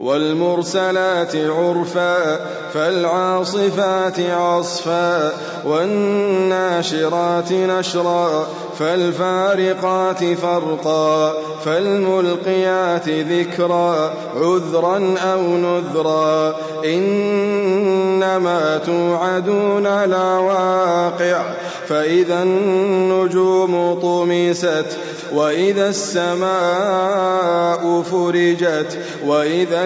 والمرسلات عرفا فالعاصفات عصفا والناشرات نشرا فالفارقات فرقا فالملقيات ذكرا عذرا أو نذرا. إنما توعدون لواقع فإذا النجوم طمست وإذا السماء فرجت وإذا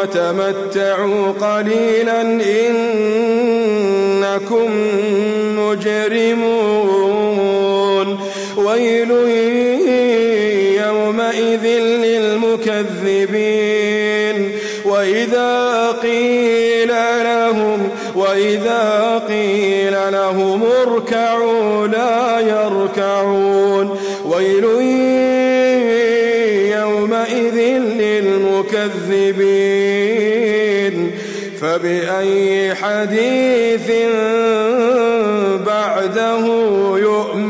وتمتعوا قليلا إنكم مجرمون. ويل يومئذ للمكذبين. وإذا قيل لهم وإذا قيل لهم اركعوا لا يركعون. ويل للمكذبين فبأي حديث بعده يؤمنون